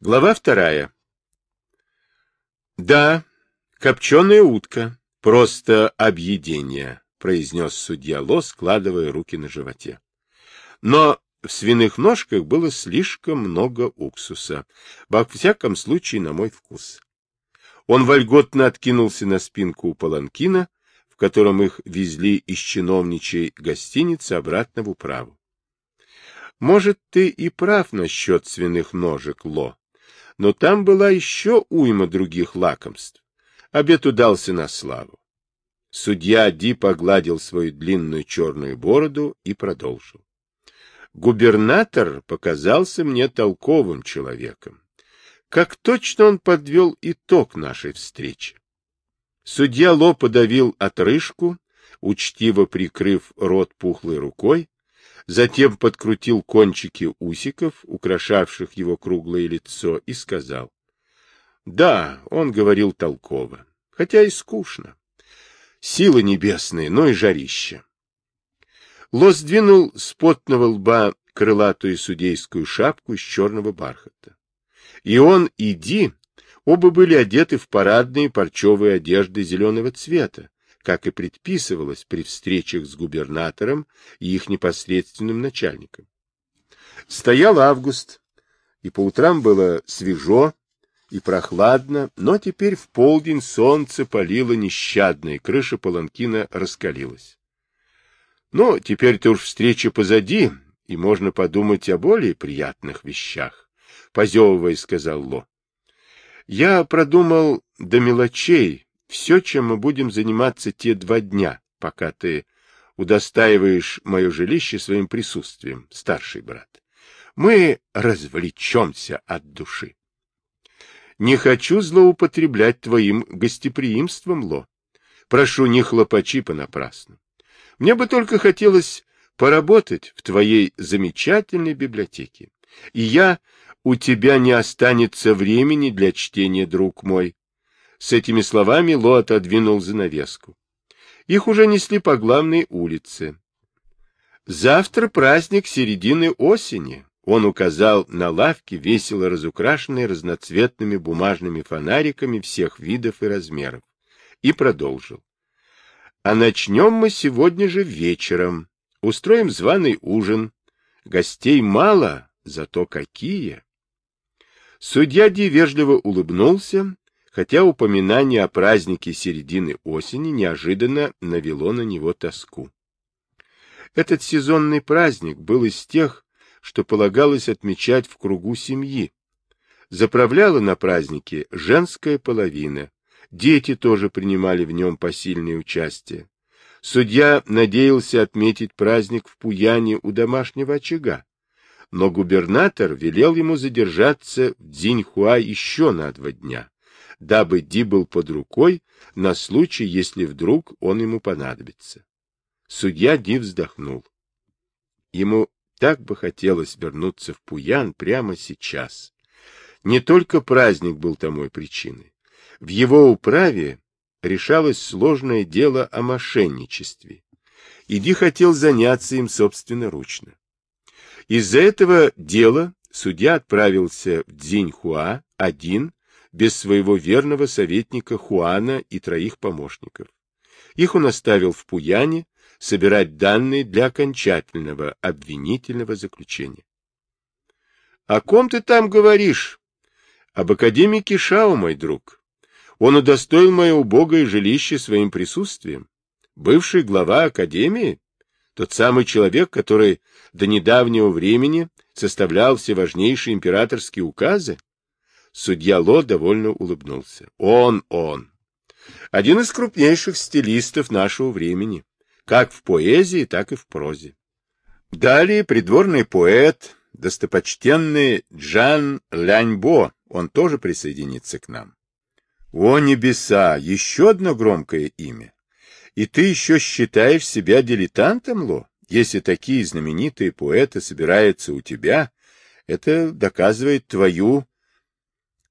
Глава вторая. Да, копченая утка. Просто объедение, произнес судья Ло, складывая руки на животе. Но в свиных ножках было слишком много уксуса, во всяком случае, на мой вкус. Он вольготно откинулся на спинку у паланкина, в котором их везли из чиновничьей гостиницы обратно в управу. Может, ты и прав насчет свиных ножек, Ло, но там была еще уйма других лакомств. Обед удался на славу. Судья Ди погладил свою длинную черную бороду и продолжил. Губернатор показался мне толковым человеком. Как точно он подвел итог нашей встречи. Судья Ло подавил отрыжку, учтиво прикрыв рот пухлой рукой, затем подкрутил кончики усиков, украшавших его круглое лицо, и сказал. Да, он говорил толково, хотя и скучно. Силы небесные, но и жарище. Ло сдвинул с потного лба крылатую судейскую шапку из черного бархата. И он, и Ди, оба были одеты в парадные парчевые одежды зеленого цвета, как и предписывалось при встречах с губернатором и их непосредственным начальником. Стоял август, и по утрам было свежо и прохладно, но теперь в полдень солнце палило нещадно, и крыша паланкина раскалилась. Но теперь-то уж встреча позади, и можно подумать о более приятных вещах, — позевывая, сказал Ло. Я продумал до мелочей все, чем мы будем заниматься те два дня, пока ты удостаиваешь мое жилище своим присутствием, старший брат. Мы развлечемся от души. Не хочу злоупотреблять твоим гостеприимством, Ло. Прошу, не хлопачи понапрасну. Мне бы только хотелось поработать в твоей замечательной библиотеке. И я, у тебя не останется времени для чтения, друг мой. С этими словами Ло отодвинул занавеску. Их уже несли по главной улице. Завтра праздник середины осени. Он указал на лавки, весело разукрашенные разноцветными бумажными фонариками всех видов и размеров, и продолжил. А начнем мы сегодня же вечером. Устроим званый ужин. Гостей мало, зато какие. Судья Ди вежливо улыбнулся хотя упоминание о празднике середины осени неожиданно навело на него тоску. Этот сезонный праздник был из тех, что полагалось отмечать в кругу семьи. Заправляла на празднике женская половина, дети тоже принимали в нем посильное участие. Судья надеялся отметить праздник в Пуяне у домашнего очага, но губернатор велел ему задержаться в Дзиньхуа еще на два дня дабы Ди был под рукой на случай, если вдруг он ему понадобится. Судья Ди вздохнул. Ему так бы хотелось вернуться в Пуян прямо сейчас. Не только праздник был тому причиной. В его управе решалось сложное дело о мошенничестве. И Ди хотел заняться им собственноручно. Из-за этого дела судья отправился в Дзиньхуа один без своего верного советника Хуана и троих помощников. Их он оставил в Пуяне собирать данные для окончательного обвинительного заключения. — О ком ты там говоришь? — Об академике Шао, мой друг. Он удостоил мое убогое жилище своим присутствием. Бывший глава академии, тот самый человек, который до недавнего времени составлял все важнейшие императорские указы, Судья Ло довольно улыбнулся. Он, он. Один из крупнейших стилистов нашего времени, как в поэзии, так и в прозе. Далее придворный поэт, достопочтенный Джан Ляньбо, он тоже присоединится к нам. О небеса, еще одно громкое имя. И ты еще считаешь себя дилетантом, Ло? Если такие знаменитые поэты собираются у тебя, это доказывает твою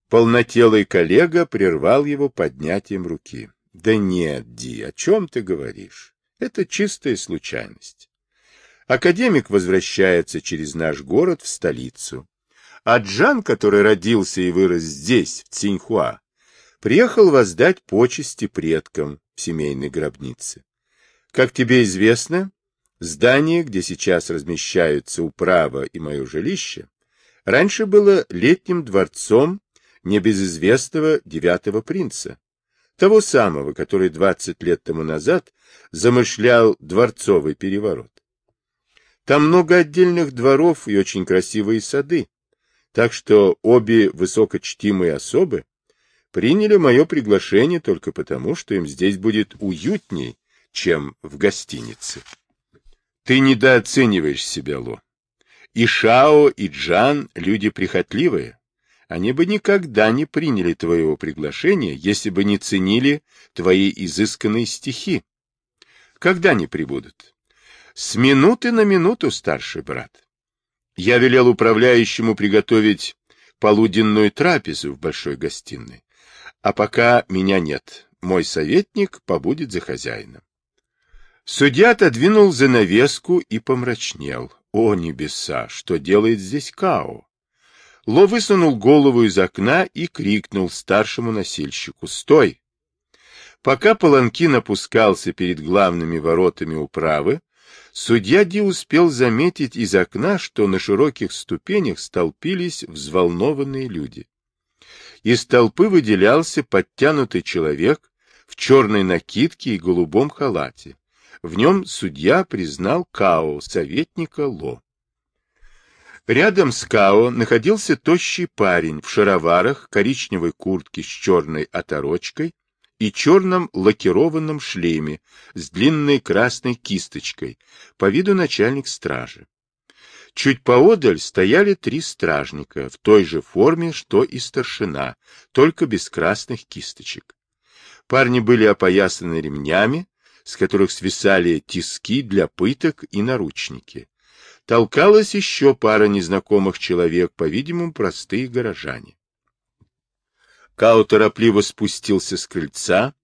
Полнотелый коллега прервал его поднятием руки. — Да нет, Ди, о чем ты говоришь? Это чистая случайность. Академик возвращается через наш город в столицу, А Джан, который родился и вырос здесь, в Циньхуа, приехал воздать почести предкам в семейной гробнице. Как тебе известно, здание, где сейчас размещаются управа и мое жилище, раньше было летним дворцом небезызвестного девятого принца, того самого, который двадцать лет тому назад замышлял дворцовый переворот. Там много отдельных дворов и очень красивые сады, так что обе высокочтимые особы приняли мое приглашение только потому, что им здесь будет уютней, чем в гостинице. Ты недооцениваешь себя, Ло. И Шао, и Джан — люди прихотливые. Они бы никогда не приняли твоего приглашения, если бы не ценили твои изысканные стихи. Когда они прибудут? С минуты на минуту, старший брат. Я велел управляющему приготовить полуденную трапезу в большой гостиной. А пока меня нет, мой советник побудет за хозяином. Судья отодвинул занавеску и помрачнел. О, небеса, что делает здесь Као? Ло высунул голову из окна и крикнул старшему носильщику «Стой!». Пока Паланкин опускался перед главными воротами управы, судья Ди успел заметить из окна, что на широких ступенях столпились взволнованные люди. Из толпы выделялся подтянутый человек в черной накидке и голубом халате. В нем судья признал Као, советника Ло. Рядом с Као находился тощий парень в шароварах, коричневой куртке с черной оторочкой и черном лакированном шлеме с длинной красной кисточкой, по виду начальник стражи. Чуть поодаль стояли три стражника в той же форме, что и старшина, только без красных кисточек. Парни были опоясаны ремнями, с которых свисали тиски для пыток и наручники толкалась еще пара незнакомых человек, по-видимому, простые горожане. Као торопливо спустился с крыльца,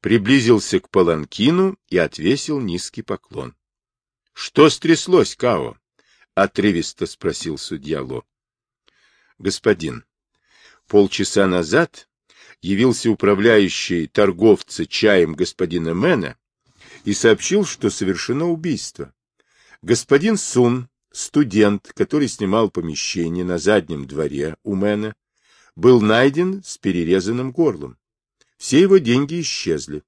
приблизился к паланкину и отвесил низкий поклон. — Что стряслось, Као? — отрывисто спросил судья Ло. — Господин, полчаса назад явился управляющий торговца чаем господина Мэна и сообщил, что совершено убийство. Господин Сун студент, который снимал помещение на заднем дворе у Мэна, был найден с перерезанным горлом. Все его деньги исчезли.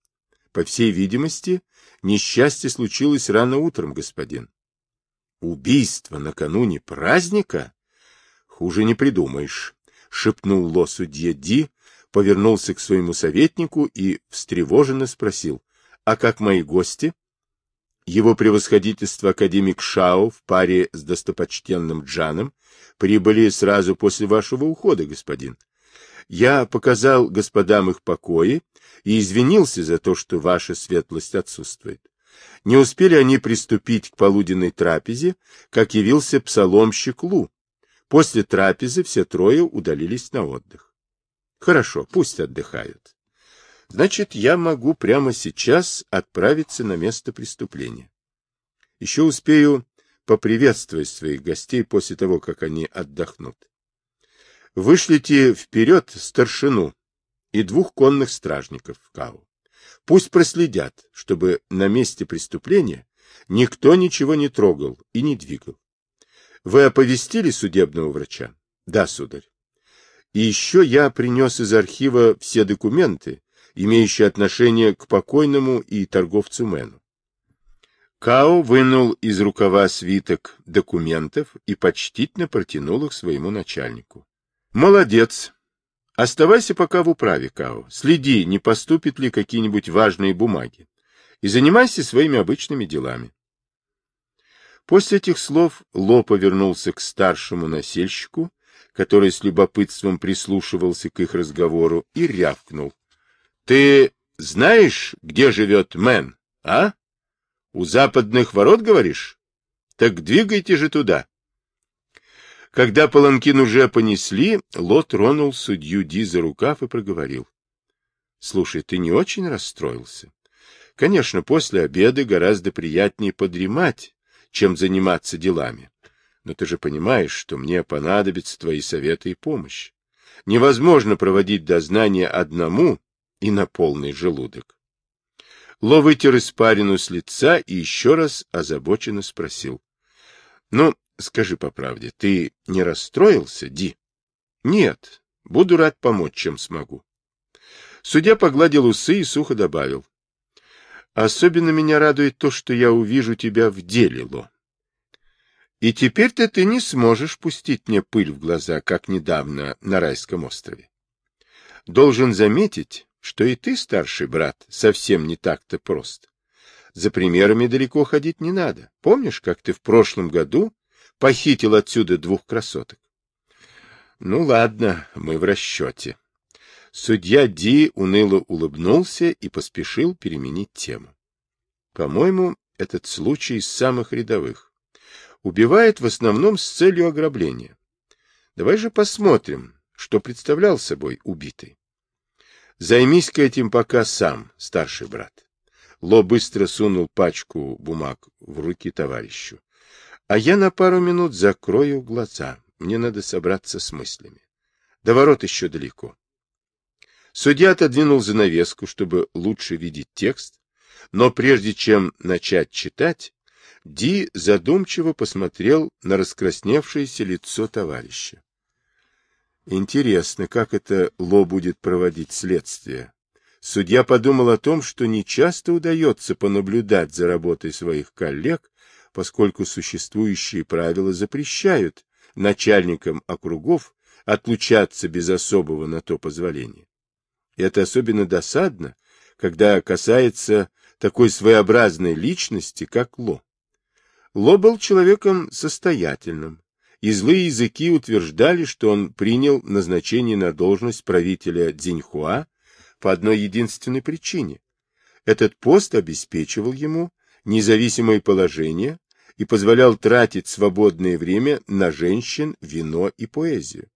По всей видимости, несчастье случилось рано утром, господин. Убийство накануне праздника? Хуже не придумаешь, — шепнул Ло судья Ди, повернулся к своему советнику и встревоженно спросил, — а как мои гости? Его превосходительство академик Шао в паре с достопочтенным Джаном прибыли сразу после вашего ухода, господин. Я показал господам их покои и извинился за то, что ваша светлость отсутствует. Не успели они приступить к полуденной трапезе, как явился псаломщик Лу. После трапезы все трое удалились на отдых. Хорошо, пусть отдыхают. Значит, я могу прямо сейчас отправиться на место преступления. Еще успею поприветствовать своих гостей после того, как они отдохнут. Вышлите вперед старшину и двух конных стражников в Кау. Пусть проследят, чтобы на месте преступления никто ничего не трогал и не двигал. Вы оповестили судебного врача? Да, сударь. И еще я принес из архива все документы, имеющие отношение к покойному и торговцу Мэну. Као вынул из рукава свиток документов и почтительно протянул их своему начальнику. «Молодец! Оставайся пока в управе, Као. Следи, не поступят ли какие-нибудь важные бумаги. И занимайся своими обычными делами». После этих слов Ло повернулся к старшему насельщику, который с любопытством прислушивался к их разговору, и рявкнул. Ты знаешь, где живет Мэн, а? У западных ворот, говоришь? Так двигайте же туда. Когда паланкин уже понесли, Лот тронул судью Ди за рукав и проговорил. — Слушай, ты не очень расстроился? Конечно, после обеда гораздо приятнее подремать, чем заниматься делами. Но ты же понимаешь, что мне понадобятся твои советы и помощь. Невозможно проводить дознание одному и на полный желудок. Ло вытер испарину с лица и еще раз озабоченно спросил. — Ну, скажи по правде, ты не расстроился, Ди? — Нет, буду рад помочь, чем смогу. Судья погладил усы и сухо добавил. — Особенно меня радует то, что я увижу тебя в деле, Ло. И теперь-то ты не сможешь пустить мне пыль в глаза, как недавно на райском острове. Должен заметить, что и ты, старший брат, совсем не так-то прост. За примерами далеко ходить не надо. Помнишь, как ты в прошлом году похитил отсюда двух красоток? Ну ладно, мы в расчете. Судья Ди уныло улыбнулся и поспешил переменить тему. По-моему, этот случай из самых рядовых убивает в основном с целью ограбления. Давай же посмотрим, что представлял собой убитый. Займись-ка этим пока сам, старший брат. Ло быстро сунул пачку бумаг в руки товарищу. А я на пару минут закрою глаза. Мне надо собраться с мыслями. До ворот еще далеко. Судья отодвинул занавеску, чтобы лучше видеть текст, но прежде чем начать читать, Ди задумчиво посмотрел на раскрасневшееся лицо товарища. Интересно, как это Ло будет проводить следствие. Судья подумал о том, что нечасто удается понаблюдать за работой своих коллег, поскольку существующие правила запрещают начальникам округов отлучаться без особого на то позволения. И это особенно досадно, когда касается такой своеобразной личности, как Ло. Ло был человеком состоятельным, и злые языки утверждали, что он принял назначение на должность правителя Дзиньхуа по одной единственной причине. Этот пост обеспечивал ему независимое положение и позволял тратить свободное время на женщин, вино и поэзию.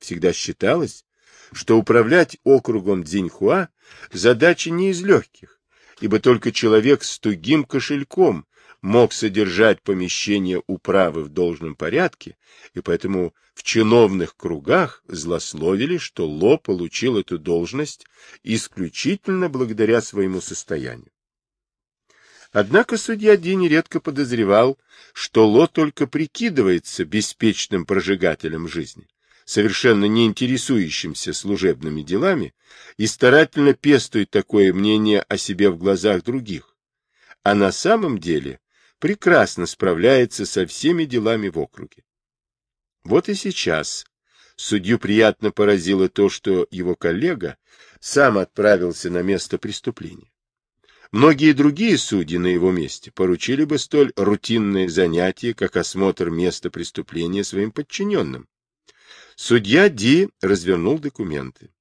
Всегда считалось, что управлять округом Дзиньхуа задача не из легких, ибо только человек с тугим кошельком мог содержать помещение управы в должном порядке, и поэтому в чиновных кругах злословили, что Ло получил эту должность исключительно благодаря своему состоянию. Однако судья Ди нередко подозревал, что Ло только прикидывается беспечным прожигателем жизни, совершенно не интересующимся служебными делами, и старательно пестует такое мнение о себе в глазах других, а на самом деле прекрасно справляется со всеми делами в округе. Вот и сейчас судью приятно поразило то, что его коллега сам отправился на место преступления. Многие другие судьи на его месте поручили бы столь рутинное занятие, как осмотр места преступления своим подчиненным. Судья Ди развернул документы.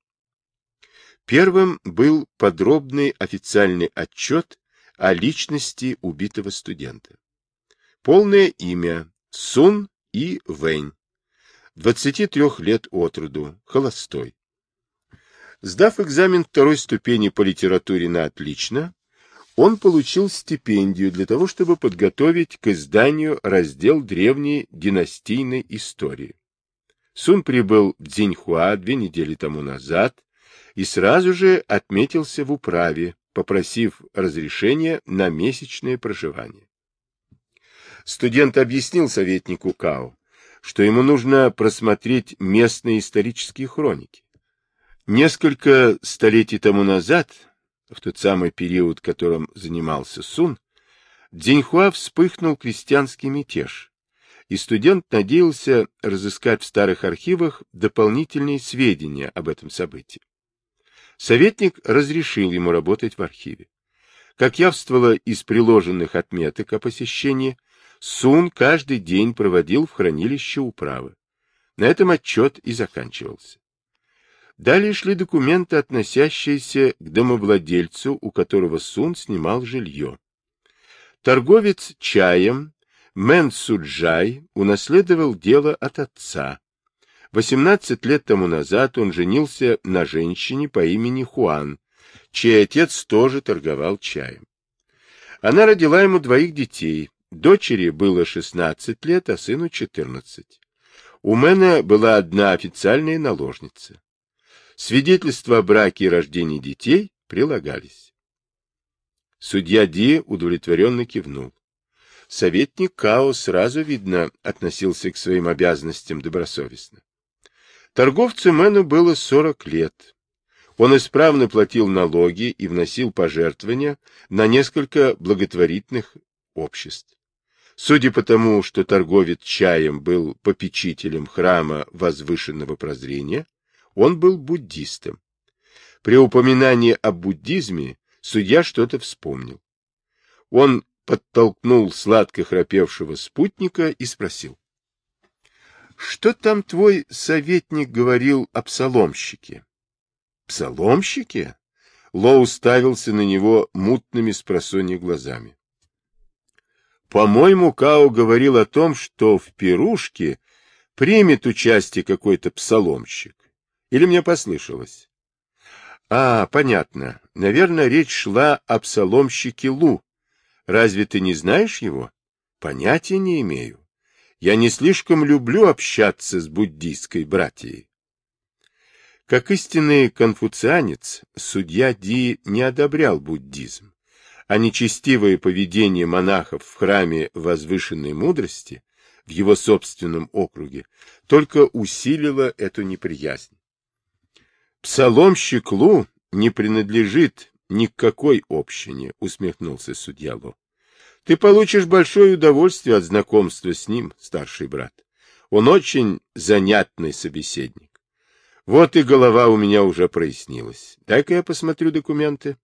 Первым был подробный официальный отчет о личности убитого студента. Полное имя Сун И Вэнь. 23 лет от роду, холостой. Сдав экзамен второй ступени по литературе на отлично, он получил стипендию для того, чтобы подготовить к изданию раздел древней династийной истории. Сун прибыл в Дзиньхуа две недели тому назад и сразу же отметился в управе, попросив разрешения на месячное проживание. Студент объяснил советнику Као, что ему нужно просмотреть местные исторические хроники. Несколько столетий тому назад, в тот самый период, которым занимался Сун, Дзиньхуа вспыхнул крестьянский мятеж, и студент надеялся разыскать в старых архивах дополнительные сведения об этом событии. Советник разрешил ему работать в архиве. Как явствовало из приложенных отметок о посещении, Сун каждый день проводил в хранилище управы. На этом отчет и заканчивался. Далее шли документы, относящиеся к домовладельцу, у которого Сун снимал жилье. Торговец чаем Мэн Суджай унаследовал дело от отца, 18 лет тому назад он женился на женщине по имени Хуан, чей отец тоже торговал чаем. Она родила ему двоих детей, Дочери было 16 лет, а сыну 14. У Мэна была одна официальная наложница. Свидетельства о браке и рождении детей прилагались. Судья Ди удовлетворенно кивнул. Советник Као сразу, видно, относился к своим обязанностям добросовестно. Торговцу Мэну было 40 лет. Он исправно платил налоги и вносил пожертвования на несколько благотворительных обществ. Судя по тому, что торговец чаем был попечителем храма возвышенного прозрения, он был буддистом. При упоминании о буддизме судья что-то вспомнил. Он подтолкнул сладко храпевшего спутника и спросил. — Что там твой советник говорил о псаломщике? — Псаломщике? Ло уставился на него мутными спросонья глазами. По-моему, Као говорил о том, что в пирушке примет участие какой-то псаломщик. Или мне послышалось? А, понятно. Наверное, речь шла о псаломщике Лу. Разве ты не знаешь его? Понятия не имею. Я не слишком люблю общаться с буддийской братьей. Как истинный конфуцианец, судья Ди не одобрял буддизм а нечестивое поведение монахов в храме возвышенной мудрости в его собственном округе только усилило эту неприязнь. Псаломщик Лу не принадлежит ни к какой общине, усмехнулся судья Ло. Ты получишь большое удовольствие от знакомства с ним, старший брат. Он очень занятный собеседник. Вот и голова у меня уже прояснилась. Дай-ка я посмотрю документы.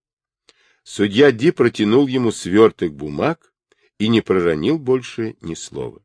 Судья Ди протянул ему сверток бумаг и не проронил больше ни слова.